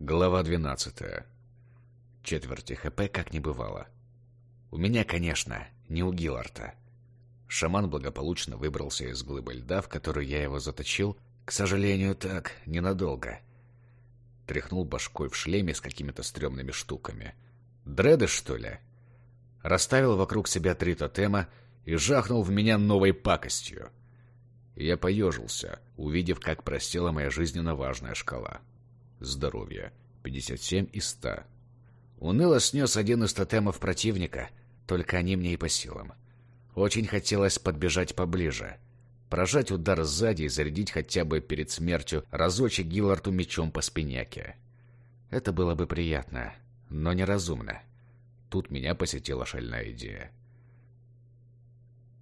Глава 12. Четверти ХП как не бывало. У меня, конечно, не у Гилларта. Шаман благополучно выбрался из глыбы льда, в которую я его заточил, к сожалению, так, ненадолго. Тряхнул башкой в шлеме с какими-то стрёмными штуками. Дреды, что ли? Расставил вокруг себя три тотема и жахнул в меня новой пакостью. Я поежился, увидев, как просела моя жизненно важная шкала. Здоровье. 57 из 100. Уныло снес один из тотемов противника, только они мне и по силам. Очень хотелось подбежать поближе. Прожать удар сзади и зарядить хотя бы перед смертью разочек Гилларту мечом по спиняке. Это было бы приятно, но неразумно. Тут меня посетила шальная идея.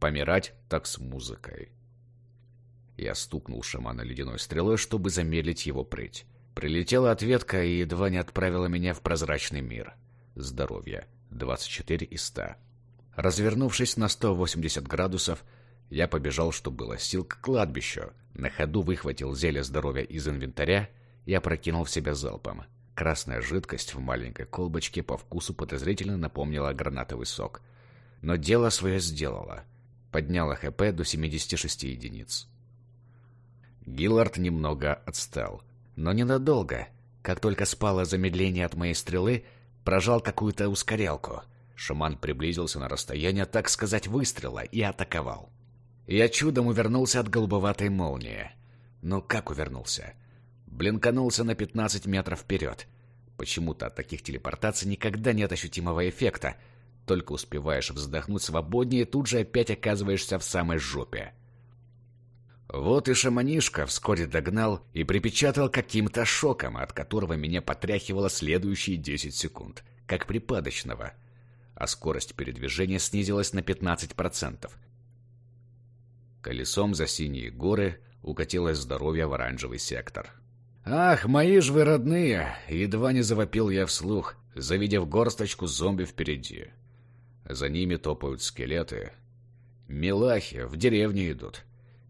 Помирать так с музыкой. Я стукнул шамана ледяной стрелой, чтобы замедлить его прыть. Прилетела ответка и едва не отправила меня в прозрачный мир. Здоровье. 24 из 100. Развернувшись на 180 градусов, я побежал, что было сил, к кладбищу. На ходу выхватил зелье здоровья из инвентаря и опрокинул в себя залпом. Красная жидкость в маленькой колбочке по вкусу подозрительно напомнила гранатовый сок. Но дело свое сделало. Подняла ХП до 76 единиц. Гиллард немного отстал но ненадолго. Как только спало замедление от моей стрелы, прожал какую-то ускорялку. Шаман приблизился на расстояние, так сказать, выстрела и атаковал. Я чудом увернулся от голубоватой молнии. Но как увернулся? Блинканулся на 15 метров вперед. Почему-то от таких телепортаций никогда нет ощутимого эффекта. Только успеваешь вздохнуть свободнее, тут же опять оказываешься в самой жопе. Вот и шаманишка вскоре догнал и припечатал каким-то шоком, от которого меня потряхивало следующие 10 секунд, как припадочного, а скорость передвижения снизилась на 15%. Колесом за синие горы укатилось здоровье в оранжевый сектор. «Ах, мои ж вы родные!» — едва не завопил я вслух, завидев горсточку зомби впереди. За ними топают скелеты. Милахи в деревню идут.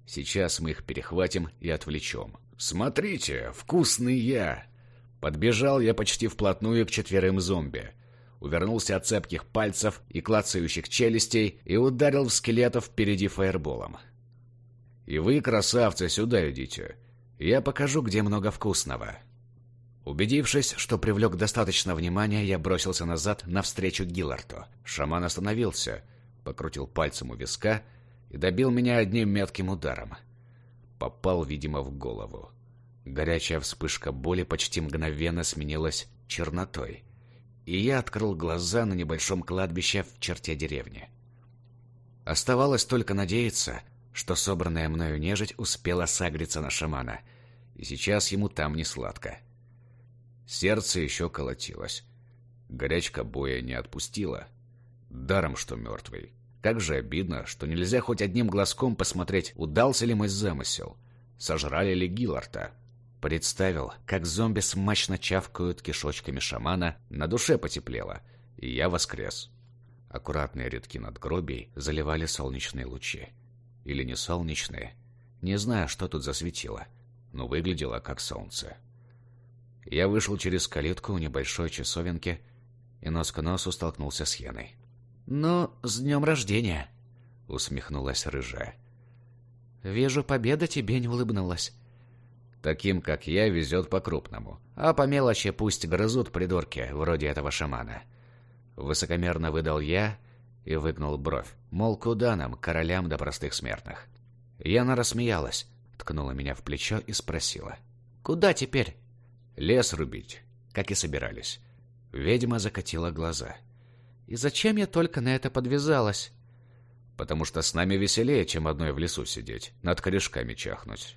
Сейчас мы их перехватим и отвлечем. «Смотрите, вкусный я!» Подбежал я почти вплотную к четверым зомби. Увернулся от цепких пальцев и клацающих челюстей и ударил в скелетов впереди фаерболом. «И вы, красавцы, сюда идите. Я покажу, где много вкусного». Убедившись, что привлек достаточно внимания, я бросился назад навстречу Гилларту. Шаман остановился, покрутил пальцем у виска — и добил меня одним метким ударом. Попал, видимо, в голову. Горячая вспышка боли почти мгновенно сменилась чернотой, и я открыл глаза на небольшом кладбище в черте деревни. Оставалось только надеяться, что собранная мною нежить успела сагриться на шамана, и сейчас ему там не сладко. Сердце еще колотилось. Горячка боя не отпустила. Даром, что мертвый. Как же обидно, что нельзя хоть одним глазком посмотреть, удался ли мой замысел. Сожрали ли Гилларта. Представил, как зомби смачно чавкают кишочками шамана, на душе потеплело, и я воскрес. Аккуратные рядки надгробий заливали солнечные лучи. Или не солнечные. Не знаю, что тут засветило, но выглядело как солнце. Я вышел через калитку у небольшой часовенки и нос к носу столкнулся с Йеной. «Ну, с днем рождения!» — усмехнулась рыжая. «Вижу, победа тебе не улыбнулась». «Таким, как я, везет по-крупному. А по мелочи пусть грызут придурки, вроде этого шамана». Высокомерно выдал я и выгнул бровь. Мол, куда нам, королям да простых смертных? Яна рассмеялась, ткнула меня в плечо и спросила. «Куда теперь?» «Лес рубить», как и собирались. Ведьма закатила глаза. И зачем я только на это подвязалась? Потому что с нами веселее, чем одной в лесу сидеть, над корешками чахнуть.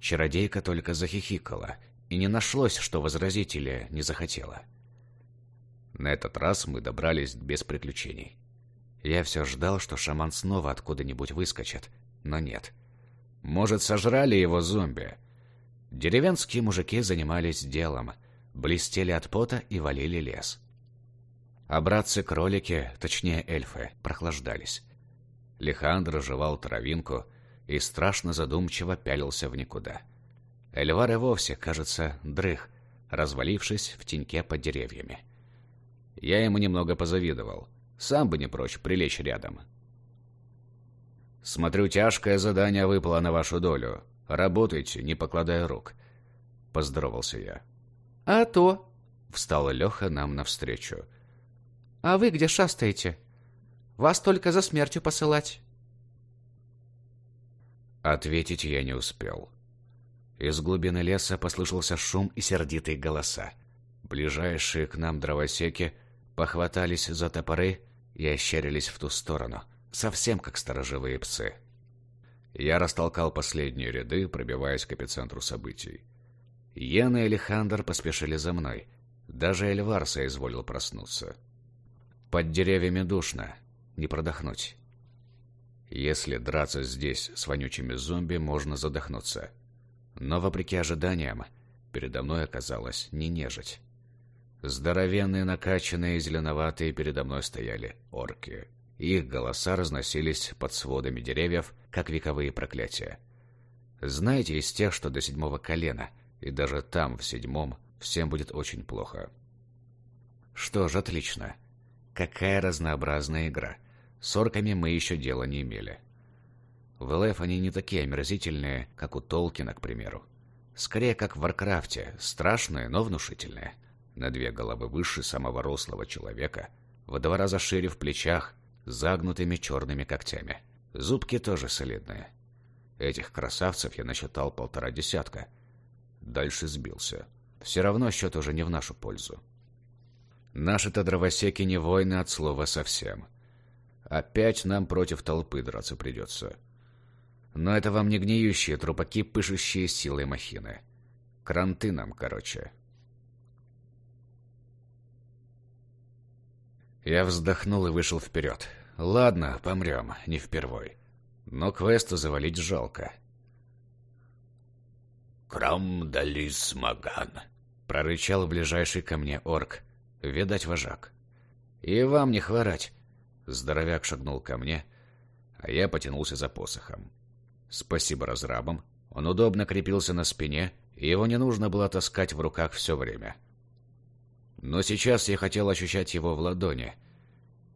Чародейка только захихикала, и не нашлось, что возразить или не захотела. На этот раз мы добрались без приключений. Я все ждал, что шаман снова откуда-нибудь выскочит, но нет. Может, сожрали его зомби? Деревенские мужики занимались делом, блестели от пота и валили лес. А братцы-кролики, точнее эльфы, прохлаждались. Лихандр жевал травинку и страшно задумчиво пялился в никуда. Эльвар и вовсе, кажется, дрых, развалившись в теньке под деревьями. Я ему немного позавидовал. Сам бы не прочь прилечь рядом. «Смотрю, тяжкое задание выпало на вашу долю. Работайте, не покладая рук», — поздоровался я. «А то!» — встала Леха нам навстречу. «А вы где шастаете? Вас только за смертью посылать». Ответить я не успел. Из глубины леса послышался шум и сердитые голоса. Ближайшие к нам дровосеки похватались за топоры и ощерились в ту сторону, совсем как сторожевые псы. Я растолкал последние ряды, пробиваясь к эпицентру событий. Йен и Алехандр поспешили за мной. Даже Эльвар соизволил проснуться. Под деревьями душно, не продохнуть. Если драться здесь с вонючими зомби, можно задохнуться. Но, вопреки ожиданиям, передо мной оказалось не нежить. Здоровенные, накачанные, зеленоватые передо мной стояли орки. Их голоса разносились под сводами деревьев, как вековые проклятия. Знаете, из тех, что до седьмого колена, и даже там, в седьмом, всем будет очень плохо. Что ж, отлично. Какая разнообразная игра. С орками мы еще дела не имели. В ЛФ они не такие омерзительные, как у Толкина, к примеру. Скорее, как в Варкрафте, страшные, но внушительные. На две головы выше самого рослого человека, в два раза шире в плечах, загнутыми черными когтями. Зубки тоже солидные. Этих красавцев я насчитал полтора десятка. Дальше сбился. Все равно счет уже не в нашу пользу. Наши-то дровосеки не воины от слова совсем. Опять нам против толпы драться придется. Но это вам не гниющие трупаки, пышущие силой махины. Кранты нам, короче. Я вздохнул и вышел вперед. Ладно, помрем, не впервой. Но квесту завалить жалко. «Крам маган», — прорычал ближайший ко мне орк. Видать, вожак. «И вам не хворать!» Здоровяк шагнул ко мне, а я потянулся за посохом. Спасибо разрабам. Он удобно крепился на спине, и его не нужно было таскать в руках все время. Но сейчас я хотел ощущать его в ладони.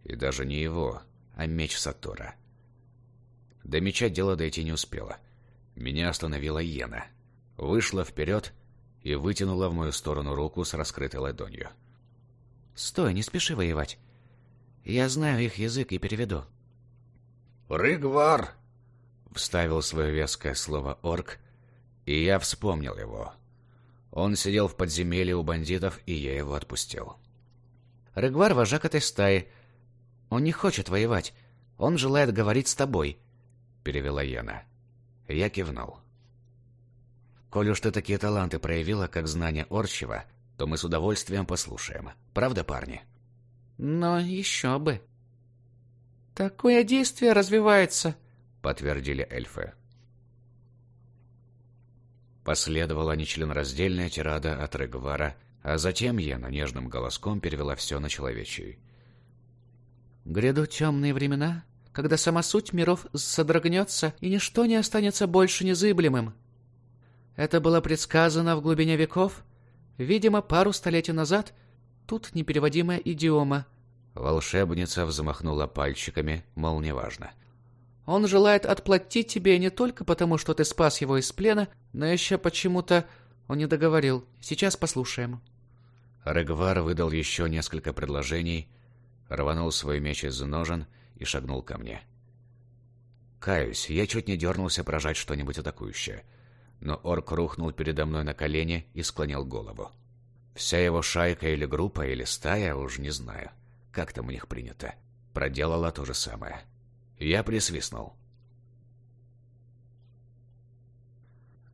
И даже не его, а меч Сатора. До меча дело дойти не успело. Меня остановила Йена. Вышла вперед и вытянула в мою сторону руку с раскрытой ладонью. «Стой, не спеши воевать. Я знаю их язык и переведу». «Рыгвар!» — вставил свое веское слово орк, и я вспомнил его. Он сидел в подземелье у бандитов, и я его отпустил. «Рыгвар — вожак этой стаи. Он не хочет воевать. Он желает говорить с тобой», — перевела Яна. Я кивнул. «Коль уж ты такие таланты проявила, как знание Орчева, то мы с удовольствием послушаем. Правда, парни?» «Но еще бы». «Такое действие развивается», — подтвердили эльфы. Последовала нечленораздельная тирада от Регвара, а затем Ена нежным голоском перевела все на человечий. «Грядут темные времена, когда сама суть миров содрогнется, и ничто не останется больше незыблемым. Это было предсказано в глубине веков, видимо, пару столетий назад. Тут непереводимая идиома». Волшебница взмахнула пальчиками, мол, неважно. Он желает отплатить тебе не только потому, что ты спас его из плена, но еще почему-то он не договорил. Сейчас послушаем. Регвар выдал еще несколько предложений, рванул свой меч из ножен и шагнул ко мне. Каюсь, я чуть не дернулся прожать что-нибудь атакующее, но орк рухнул передо мной на колени и склонил голову. Вся его шайка или группа, или стая, уж не знаю, как там у них принято, проделала то же самое. Я присвистнул.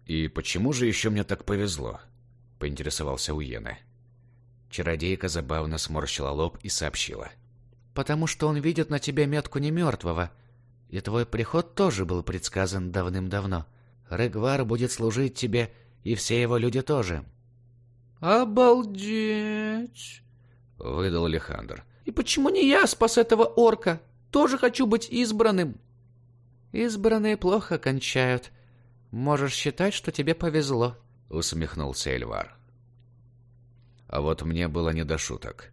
«И почему же еще мне так повезло?» — поинтересовался Уена. Чародейка забавно сморщила лоб и сообщила. «Потому что он видит на тебе метку немертвого, и твой приход тоже был предсказан давным-давно. Регвар будет служить тебе, и все его люди тоже». «Обалдеть!» — выдал Алехандр. «И почему не я спас этого орка?» тоже хочу быть избранным». «Избранные плохо кончают. Можешь считать, что тебе повезло», — усмехнулся Эльвар. А вот мне было не до шуток.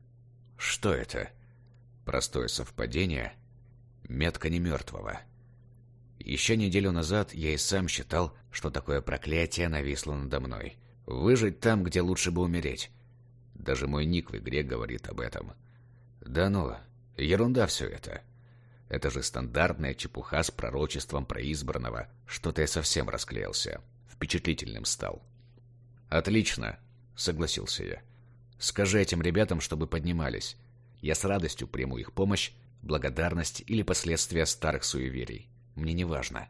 Что это? Простое совпадение? Метка не мертвого. Еще неделю назад я и сам считал, что такое проклятие нависло надо мной. Выжить там, где лучше бы умереть. Даже мой ник в игре говорит об этом. Да ну, ерунда все это. Это же стандартная чепуха с пророчеством про избранного. Что-то я совсем расклеился. Впечатлительным стал. Отлично, согласился я. Скажи этим ребятам, чтобы поднимались. Я с радостью приму их помощь, благодарность или последствия старых суеверий. Мне не важно.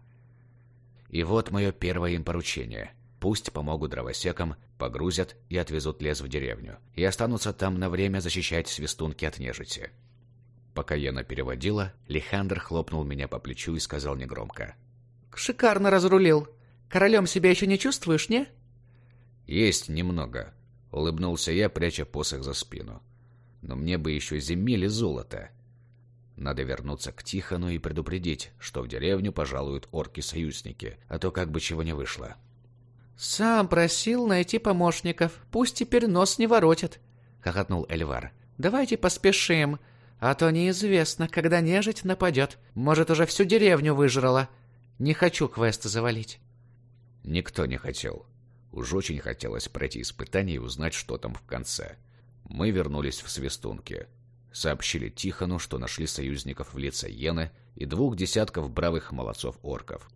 И вот мое первое им поручение. Пусть помогут дровосекам, погрузят и отвезут лес в деревню. И останутся там на время защищать свистунки от нежити. Пока Яна переводила, Лихандр хлопнул меня по плечу и сказал негромко. «Шикарно разрулил. Королем себя еще не чувствуешь, не?» «Есть немного», — улыбнулся я, пряча посох за спину. «Но мне бы еще земель и золото. Надо вернуться к Тихону и предупредить, что в деревню пожалуют орки-союзники, а то как бы чего не вышло». «Сам просил найти помощников. Пусть теперь нос не воротят», — хохотнул Эльвар. «Давайте поспешим, а то неизвестно, когда нежить нападет. Может, уже всю деревню выжрала. Не хочу квест завалить». Никто не хотел. Уж очень хотелось пройти испытание и узнать, что там в конце. Мы вернулись в Свистунки. Сообщили Тихону, что нашли союзников в лице Йены и двух десятков бравых молодцов-орков.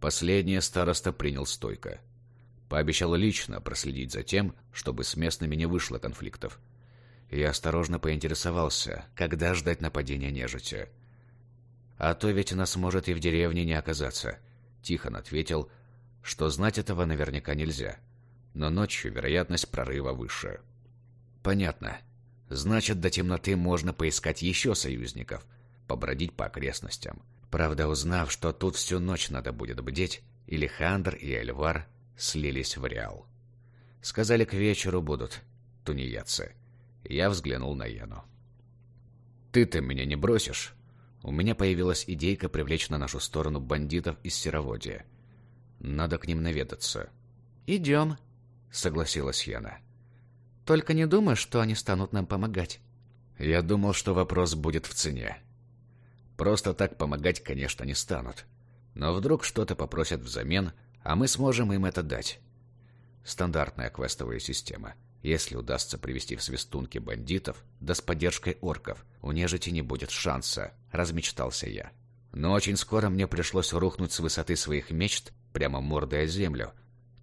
Последнее староста принял стойко. Пообещал лично проследить за тем, чтобы с местными не вышло конфликтов. Я осторожно поинтересовался, когда ждать нападения нежити. «А то ведь нас может и в деревне не оказаться», — Тихон ответил, что знать этого наверняка нельзя. Но ночью вероятность прорыва выше. «Понятно. Значит, до темноты можно поискать еще союзников, побродить по окрестностям. Правда, узнав, что тут всю ночь надо будет бдеть, и Лихандр, и Эльвар слились в Реал. Сказали, к вечеру будут тунеядцы. Я взглянул на Яну. «Ты-то меня не бросишь?» У меня появилась идейка привлечь на нашу сторону бандитов из Сероводья. Надо к ним наведаться. «Идем», — согласилась Яна. Только не думай, что они станут нам помогать. Я думал, что вопрос будет в цене. Просто так помогать, конечно, не станут. Но вдруг что-то попросят взамен, а мы сможем им это дать. Стандартная квестовая система. Если удастся привести в свистунки бандитов, да с поддержкой орков, у нежити не будет шанса, размечтался я. Но очень скоро мне пришлось рухнуть с высоты своих мечт прямо мордой о землю,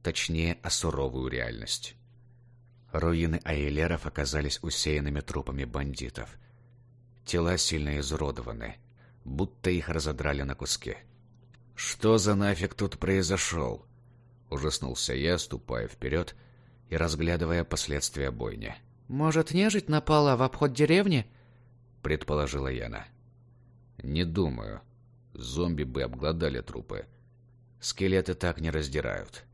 точнее, о суровую реальность. Руины Айлеров оказались усеянными трупами бандитов. Тела сильно изуродованы, будто их разодрали на куски. «Что за нафиг тут произошел?» Ужаснулся я, ступая вперед и разглядывая последствия бойни. «Может, нежить напала в обход деревни?» Предположила Яна. «Не думаю. Зомби бы обглодали трупы. Скелеты так не раздирают.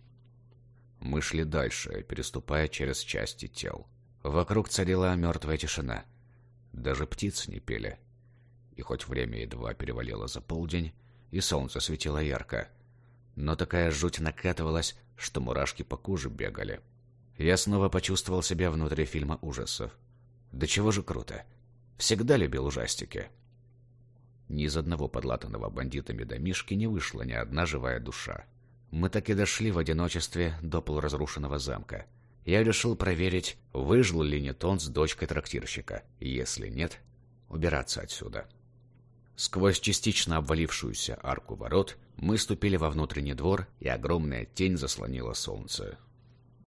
Мы шли дальше, переступая через части тел. Вокруг царила мертвая тишина. Даже птицы не пели. И хоть время едва перевалило за полдень, и солнце светило ярко, но такая жуть накатывалась, что мурашки по коже бегали. Я снова почувствовал себя внутри фильма ужасов. Да чего же круто. Всегда любил ужастики. Ни из одного подлатанного бандитами домишки не вышла ни одна живая душа. Мы так и дошли в одиночестве до полуразрушенного замка. Я решил проверить, выжил ли Нетон с дочкой трактирщика. Если нет, убираться отсюда. Сквозь частично обвалившуюся арку ворот мы ступили во внутренний двор, и огромная тень заслонила солнце.